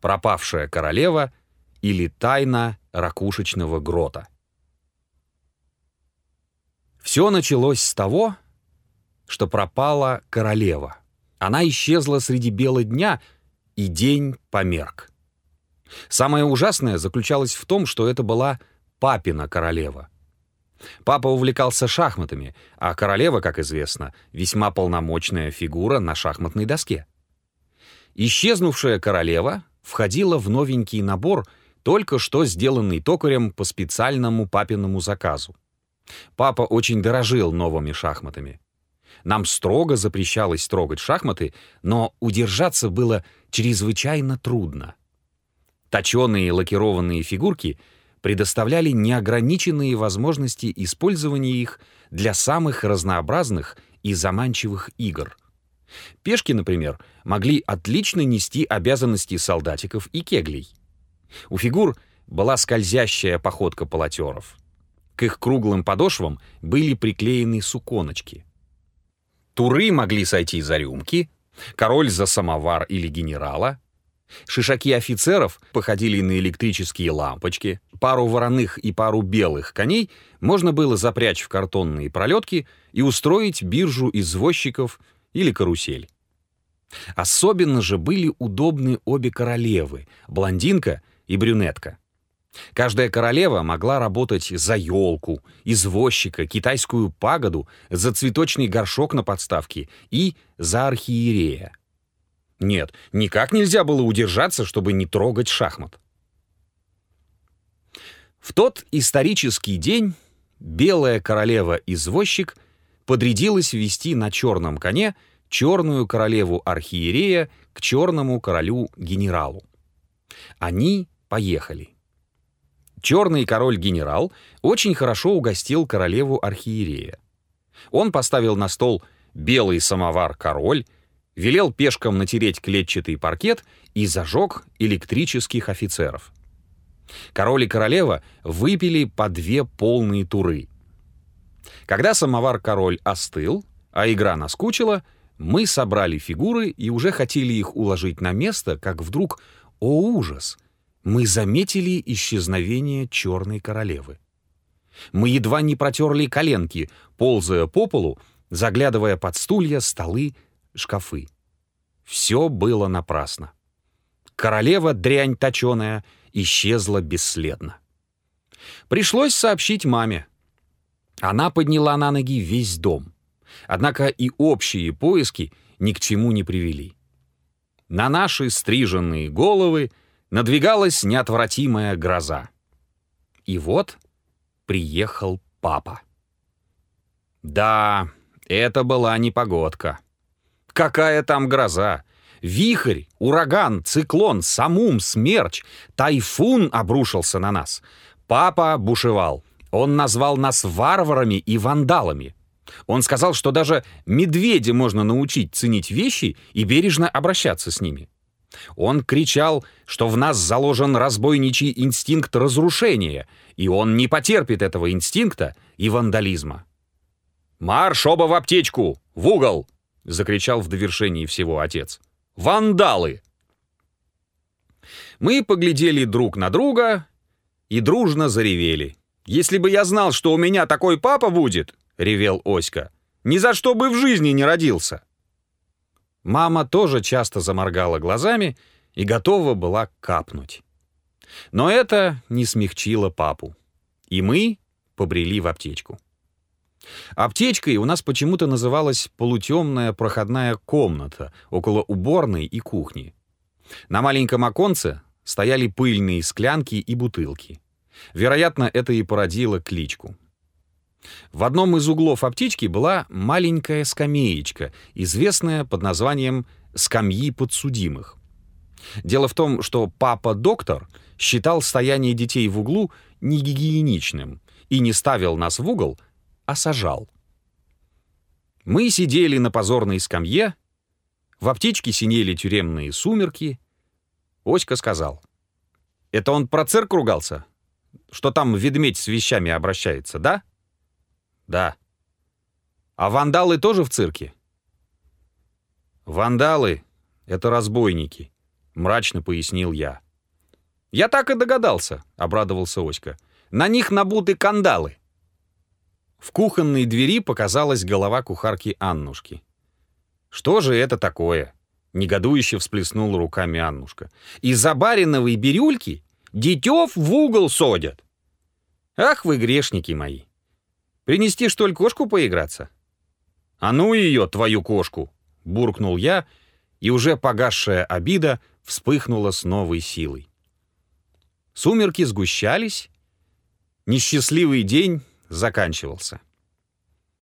пропавшая королева или тайна ракушечного грота. Все началось с того, что пропала королева. Она исчезла среди бела дня, и день померк. Самое ужасное заключалось в том, что это была папина королева. Папа увлекался шахматами, а королева, как известно, весьма полномочная фигура на шахматной доске. Исчезнувшая королева входила в новенький набор, только что сделанный токарем по специальному папиному заказу. Папа очень дорожил новыми шахматами. Нам строго запрещалось трогать шахматы, но удержаться было чрезвычайно трудно. Точеные лакированные фигурки предоставляли неограниченные возможности использования их для самых разнообразных и заманчивых игр. Пешки, например, могли отлично нести обязанности солдатиков и кеглей. У фигур была скользящая походка полотеров. К их круглым подошвам были приклеены суконочки. Туры могли сойти за рюмки, король за самовар или генерала. Шишаки офицеров походили на электрические лампочки. Пару вороных и пару белых коней можно было запрячь в картонные пролетки и устроить биржу извозчиков или карусель. Особенно же были удобны обе королевы, блондинка и брюнетка. Каждая королева могла работать за елку, извозчика, китайскую пагоду, за цветочный горшок на подставке и за архиерея. Нет, никак нельзя было удержаться, чтобы не трогать шахмат. В тот исторический день белая королева-извозчик подрядилась вести на черном коне черную королеву архиерея к черному королю-генералу. Они поехали. Черный король-генерал очень хорошо угостил королеву архиерея. Он поставил на стол белый самовар-король, велел пешкам натереть клетчатый паркет и зажег электрических офицеров. Король и королева выпили по две полные туры. Когда самовар-король остыл, а игра наскучила, мы собрали фигуры и уже хотели их уложить на место, как вдруг, о ужас, мы заметили исчезновение черной королевы. Мы едва не протерли коленки, ползая по полу, заглядывая под стулья, столы, шкафы. Все было напрасно. Королева, дрянь точеная, исчезла бесследно. Пришлось сообщить маме. Она подняла на ноги весь дом. Однако и общие поиски ни к чему не привели. На наши стриженные головы надвигалась неотвратимая гроза. И вот приехал папа. Да, это была не погодка. Какая там гроза? Вихрь, ураган, циклон, самум, смерч, тайфун обрушился на нас. Папа бушевал. Он назвал нас варварами и вандалами. Он сказал, что даже медведя можно научить ценить вещи и бережно обращаться с ними. Он кричал, что в нас заложен разбойничий инстинкт разрушения, и он не потерпит этого инстинкта и вандализма. «Марш оба в аптечку! В угол!» — закричал в довершении всего отец. «Вандалы!» Мы поглядели друг на друга и дружно заревели. «Если бы я знал, что у меня такой папа будет, — ревел Оська. «Ни за что бы в жизни не родился!» Мама тоже часто заморгала глазами и готова была капнуть. Но это не смягчило папу. И мы побрели в аптечку. Аптечкой у нас почему-то называлась полутемная проходная комната около уборной и кухни. На маленьком оконце стояли пыльные склянки и бутылки. Вероятно, это и породило кличку. В одном из углов аптечки была маленькая скамеечка, известная под названием «скамьи подсудимых». Дело в том, что папа-доктор считал стояние детей в углу негигиеничным и не ставил нас в угол, а сажал. Мы сидели на позорной скамье, в аптечке синели тюремные сумерки. Оська сказал. «Это он про цирк ругался? Что там ведмедь с вещами обращается, да?» Да. А вандалы тоже в цирке? Вандалы — это разбойники. мрачно пояснил я. «Я так и догадался», — обрадовался Оська. «На них набуты кандалы». В кухонной двери показалась голова кухарки Аннушки. «Что же это такое?» — негодующе всплеснула руками Аннушка. «Из-за бариновой бирюльки детев в угол содят!» «Ах вы грешники мои! Принести, что ли, кошку поиграться?» «А ну ее, твою кошку!» — буркнул я, и уже погасшая обида вспыхнула с новой силой. Сумерки сгущались, несчастливый день заканчивался.